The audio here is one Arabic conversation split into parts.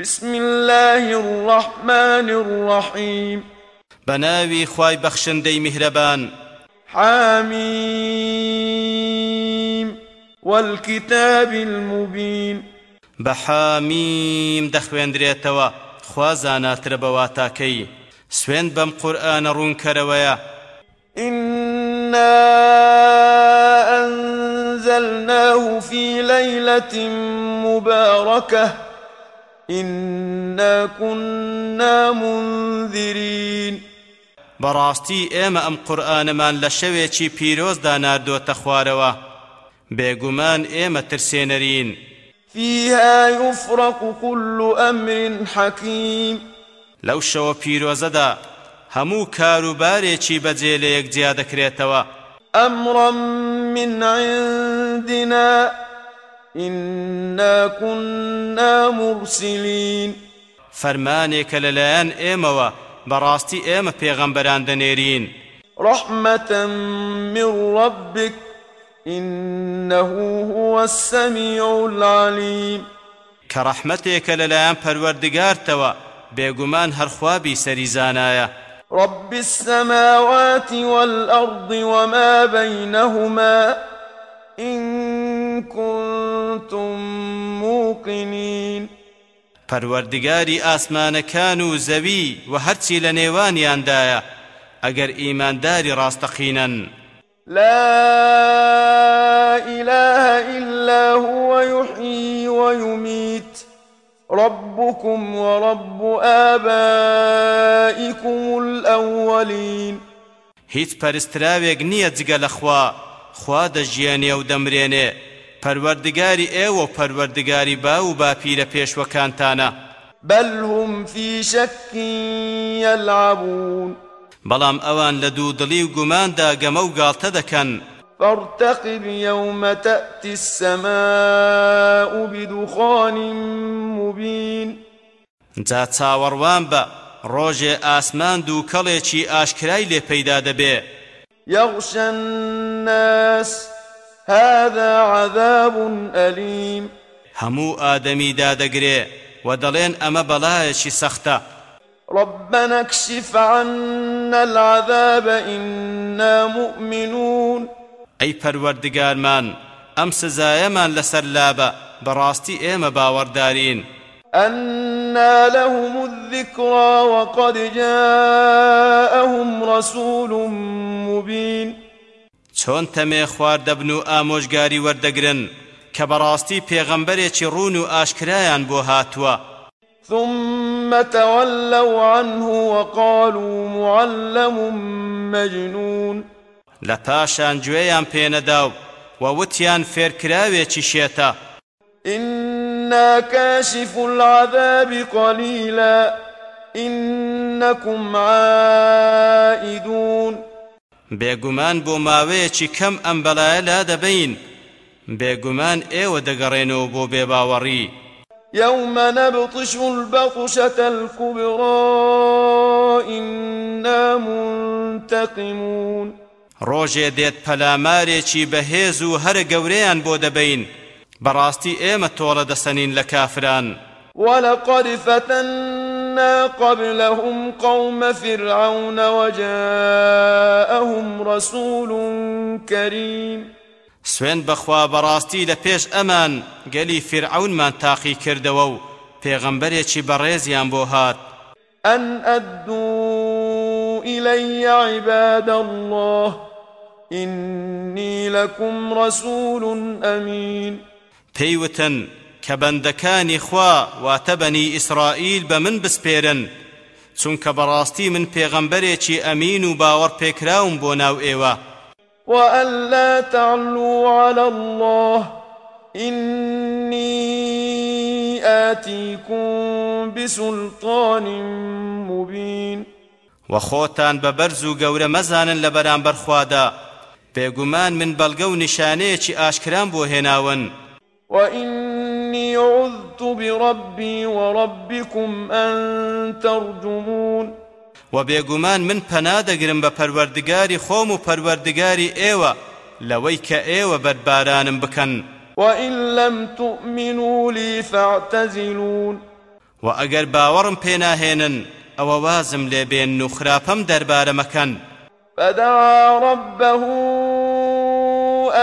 بسم الله الرحمن الرحيم. بناوي خواي بخشندي مهربان حاميم والكتاب المبين بحاميم دخوين دريتوا خوازانا تربواتاكي سوين بم قرآن رون كرويا إنا أنزلناه في ليلة مباركة. إنا كنا منذرين. بەڕاستی ئێمە ئەم قورآنەمان لە شەوێکی پیرۆزدا ناردۆتە خوارەوە بێگومان ئێمە ترسێنەرین فيها يفرق كل أمر حكيم. لەو شەوە پیرۆزەدا هەموو کاروبارێکی بەجێ لە یەکجیا دەکرێتەوە أمرا من عندنا. إنا كنا مرسلين. فەرمانێکە لەلایەن ئێمەوە بەڕاستی ئێمە پێغەمبەران دەنێرین رحمة من ربك إنه هو السميع العليم کە ڕەحمەتێکە لەلایەن پەروەردگارتەوە بێگومان هەرخوابی سەریزانایە رب السماوات والأرض وما بينهما إن كنتم موقنين. پەروەردگاری ئاسمانەکان و زەوی و هەرچی لە نێوانیاندایە ئەگەر ئیمانداری ڕاستەقینەن لا إله إلا هو يحيي ويميت. ربكم ورب آبائكم الأولين. هیچ پەرستراوێک نییە جگە لە خوا دەژیانێ و دەمرێنێ. پەروەردگاری ئێوە پەروەردگاری با و باپیرە پێشوەکانتانە. بل هم في شك يلعبون. بەڵام ئەوان لە دوو دڵی و گوماندا گەمە و گاڵتە دەکەن. فارتقب يوم تأتي السماء بدخان مبين. جا چاوەڕوان بە ڕۆژێ ئاسمان دوو کەڵێکی ئاشکرای لێ پەیدا دەبێ. يغشى الناس. هذا عذاب أليم. هەموو ئادەمی دادەگرێ و دەڵێن ئەمە بەڵایەکی سەختە ربنا اكشف عنا العذاب إنا مؤمنون. ئەی پەروەردگارمان ئەم سزایەمان لەسەر لابە بەڕاستی ئێمە باوەڕدارین أنى لهم الذكرى وقد جاءهم رسول چۆن تەمێ خواردەبن و ئامۆژگاری وەردەگرن کە بەڕاستی پێغەمبەرێکی ڕون و ئاشکرایان بۆ هاتووە. ثم تولوا عنه وقالوا معلم مجنون. لە پاشان گوێیان پێنەدا و وەوتیان فێرکراوێکی شێتە إنا كاشف العذاب قليلا إنكم عائدون. بێگومان بۆ ماوەیەکی کەم ئەم بەلایە لا دەبین بێگومان ئێوە دەگەڕێنەوە بۆ بێباوەڕی. يوم نبطش البطشة الكبرى إنا منتقمون. روجه ديت پلاماري چي بهيزو هر گوريان بودبين براستي ايمة تولد سنين لكافران ولقد فتن فتنا قبلهم قوم فرعون وجاءهم رسول كريم. سوێن بەخوا بەڕاستی لە پێش ئەمان گەلی فرعونمان تاقی کردەوە و پێغەمبەرێکی بەڕێزیان بۆ هات. أن أدوا إلي عباد الله إني لكم رسول أمين. پێیوتن کە بەندەکانی خوا واتە بەنی ئیسرائیل بە من بسپێرن چونکە بەڕاستی من پێغەمبەرێکی ئەمین و باوەڕ پێکراوم بۆ ناو ئێوە. وأن لا تعلوا على الله إني آتيكم بسلطان مبين وخۆتان بە بەرز و گەورە مەزانن لە بەرامبەر خوادا. من بەڵگە و نیشانەیەکی ئاشکران بۆ هێناون. وإني عذت بربي وربكم أن ترجمون. و بێگومان من پەنا دەگرم بە پەروەردگاری خۆم و پەروەردگاری ئێوە لەوەی کە ئێوە بەربارانم بکەن. وإن لم تؤمنوا لي فاعتزلون. و ئەگەر باوەڕم پێناهێنن ئەوە وازم و خراپەم دەربارە مەکەن. فدعا ربه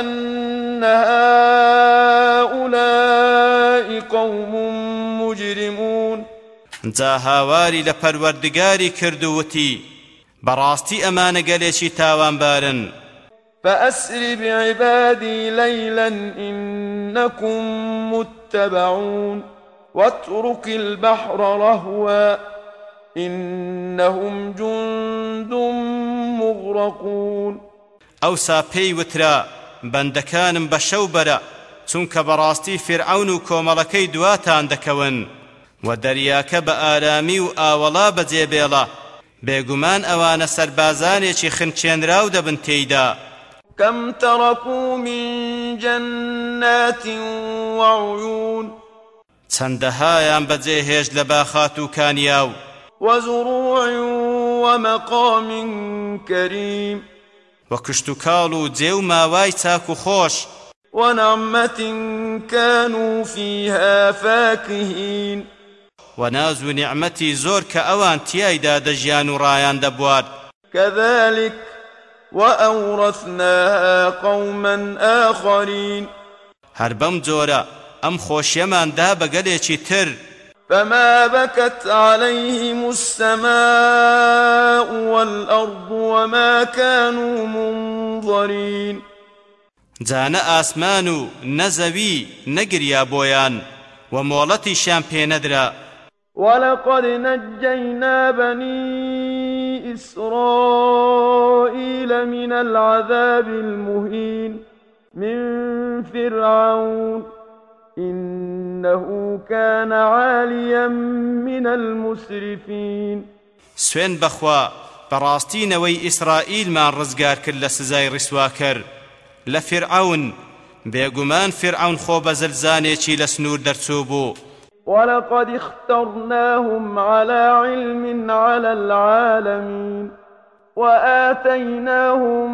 أن هؤلاء قوم مجرمون. جا هاواری لە پەروەردگاری کردووتی. بەڕاستی ئەمانە گەلێکی تاوانبارن فأسر بعبادي ليلا إنكم متبعون. واترك البحر رهوا. إنهم جند مغرقون. ئەوسا پێی وترا شەو بەرە. چونکە بەڕاستی فرعون و کۆمەڵەکەی دواتان دەکەون. و دەریاکە بە ئارامی و ئاوەڵا بەجێبێڵە بێگومان ئەوانە سەربازانێکی خنچێنراو دەبن تێیدا. كم تركوا من جنات وعيون چەندەهایان بەجێهێش لە باخات و کانیاو. وزروع ومقام كريم وەکشت و کاڵ و جێ و ماوای چاک و خۆش ونعمة كانوا فيها فاكهين. وناز کە ئەوان تیایدا دەژیان و ڕایان دەبوات كذلك وأورثناها قوما آخرين. هەر بەم جۆرە ئەم خۆشیەماندا بەگەلێکی تر. فما بكت عليهم السماء والأرض وما كانوا منظرين. جانە ئاسمان و نەزەوی نەگریا بۆیان و مۆڵەتیشیان پێ نەدرا. ولقد نجينا بني إسرائيل من العذاب المهين من فرعون. إنه كان عاليا من المسرفين. سوێن بەخوا بەڕاستینەوەی ئیسرائیلمان ڕزگار کرد لە سزای ڕیسواکەر. لە فرعون. بێگومان فرعون خۆ بە زلزانێکی لە سنوور دەرچوو بوو ولقد اخترناهم على علم على العالمين وآتيناهم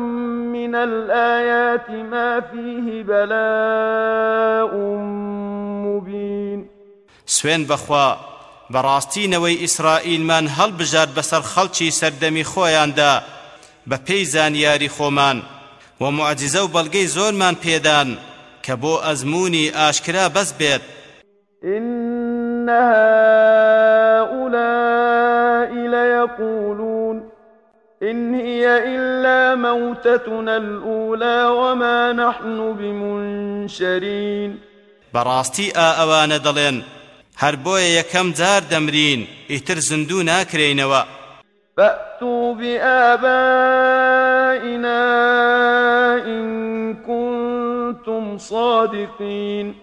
من الآيات ما فيه بلاء مبين. سوێن بەخوا بەڕاستینەوەی ئیسرائیلمان هەڵبژار بەسەر خەڵکی سەردەمی خۆیاندا بە پێی زانیاری خۆمان. و معجزە و بەڵگەی زۆرمان پێدان کە بۆ ئەزمموی ئاشکرا بەس بێت. إن هؤلاء ليقولون إن هي إلا موتتنا الأولى وما نحن بمنشرين. ئا ئەوانە دەڵێن هەر بۆیە یەکەم جار دەمرین ئیتر زندوو ناکرێنەوە فأتوا بآبائنا إن كنتم صادقين.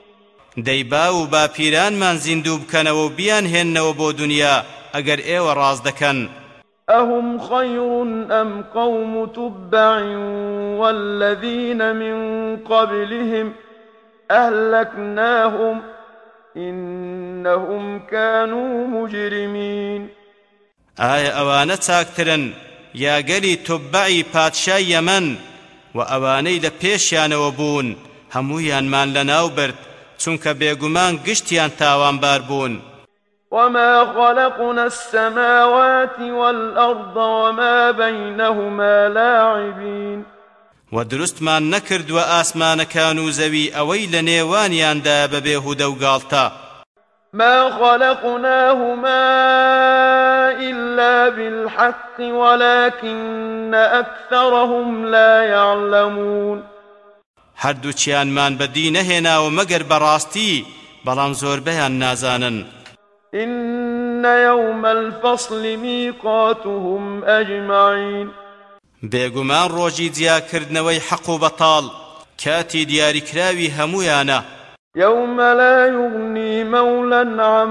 دەیبا و باپیرانمان زیندوو بکەنەوە و بیان هێننەوە بۆ دنیا ئەگەر ئێوە ڕاز دەکەن. أهم خير أم قوم تبع والذين من قبلهم أهلكناهم إنهم كانوا مجرمين. ئایا ئەوانە چاکترن؟ یا گەلی تۆبعی پادشای یەمەن و ئەوانەی لە پێشیانەوە بوون. هەموویانمان لەناو برد چونکە بێگومان گشتیان تاوانبار بوون. وما خلقنا السماوات والأرض وما بينهما لاعبين. و دروستمان نەکرد و ئاسمانەکان و زەوی ئەوەی لە نێوانیاندا ما خلقناهما إلا بالحق ولكن أكثرهم لا يعلمون. هەردووچیانمان بەدی نەهێناوە مەگەر بەڕاستی بەڵام زۆربەیان نازانن. إن يوم الفصل ميقاتهم أجمعين. بێگومان ڕۆژی جیاکردنەوەی حەق و بەتاڵ کاتی دیاریکراوی هەمویانە. يوم لا يغني مولا عن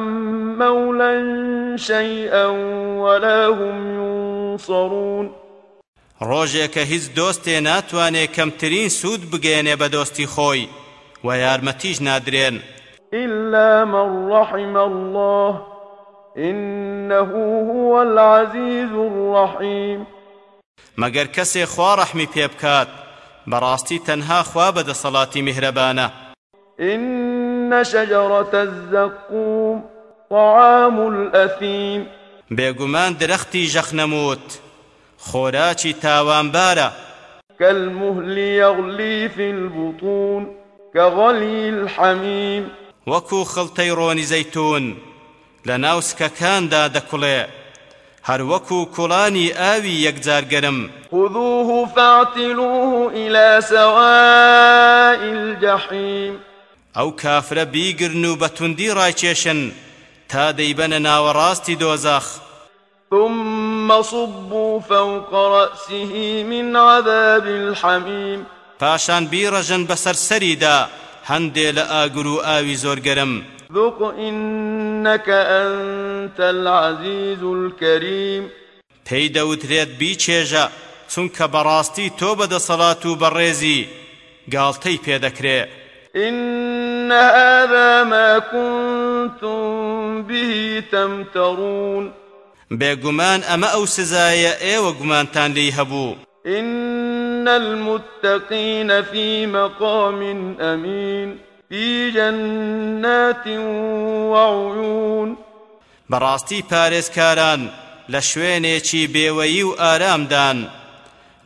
مولا شيئا ولا هم ينصرون ڕۆژێکە هیچ دۆستێ ناتوانێت کەمترین سوود بگەێنێ بە دۆستی خۆی و یارمەتیش نادرێن. إلا من رحم الله إنه هو العزيز الرحيم مەگەر کەسێ خوا ڕەحمی پێ بکات بەڕاستی تەنها خوا بەدەسەڵاتی میهرەبانە. إن شجرة الزقوم طعام الأثيم. بێگومان درەختی ژەخنەموت خۆراکی تاوانبارە. كالمهل يغلي في البطون كغلي الحميم. وەکو خڵتەی ڕۆنی زەیتون لە ناو سکەکاندا دەکوڵێ. هەر وەکو کوڵانی ئاوی یەکجارگەرم. خذوه فاعتلوه إلى سواء الجحيم. ئەو کافرە بیگرن و بە توندی ڕایکێشن تا دەیبەنە ناوەڕاستی دۆزەخ ثم صبوا فوق رأسه من عذاب الحميم. پاشان بیڕەژن بەسەر سەریدا هەندێ لە ئاگر و ئاوی زۆرگەرم. ذق إنك أنت العزيز الكريم. پێی دەوترێت بیچێژە چونکە بەڕاستی تۆ بەدەسەڵات و بەڕێزی گاڵتەی پێدەکرێ. إن هذا ما كنتم به تمترون بێگومان ئەمە ئەو سزایە ئێوە گومانتان لی هەبوو. إن المتقين في مقام أمين في جنات وعيون. بەڕاستی پارێزکاران لە شوێنێکی بێوەیی و ئارامدان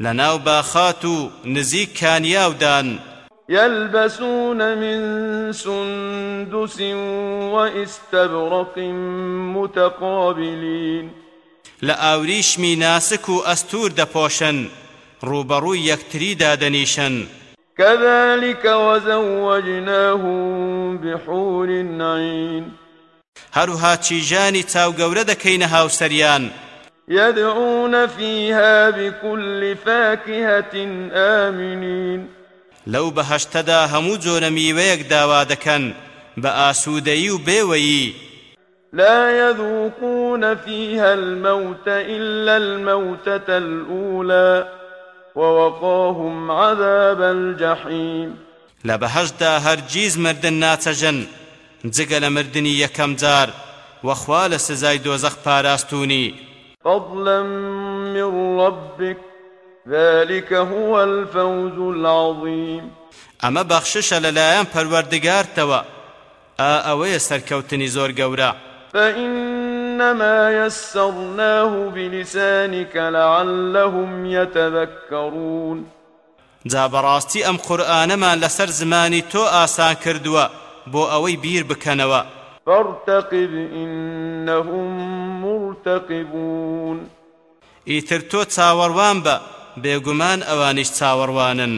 لە ناو باخات و نزیک کانیاودان يلبسون من سندس واستبرق متقابلين. لە ئاوریشمی ناسک و ئەستور دەپۆشن ڕوبەڕووی یەکتری دادەنیشن. كذلك وزوجناهم بحور عين. هەروها چیژانی چاوگەورە دەکەینە هاوسەریان. يدعون فيها بكل فاكهة آمنين. لەو بەهەشتەدا هەموو جۆرە میوەیەک داوا دەکەن بە ئاسوودەیی و بێوەیی. لا يذوقون فيها الموت إلا الموتة الأولى ووقاهم عذاب الجحيم. لە بەهەشدا هەرگیز مردن ناچەژن جگە لە مردنی یەکەم جار وەخوا لە سزای دۆزەخ پاراستونی فضلا من ربك. ذلك هو الفوز العظيم. ئەمە بەخششە لەلایەن پەروەردگارتەوە ئا ئەوەیە سەرکەوتنی زۆر گەورە. فإنما يسرناه بلسانك لعلهم يتذكرون. جا بەڕاستی ئەم قورئانەمان لەسەر زمانی تۆ ئاسان کردووە بۆ ئەوەی بیر بکەنەوە. فارتقب إنهم مرتقبون. ئیتر تۆ چاوەڕوان بە بێگومان ئەوانیش چاوەڕوانن.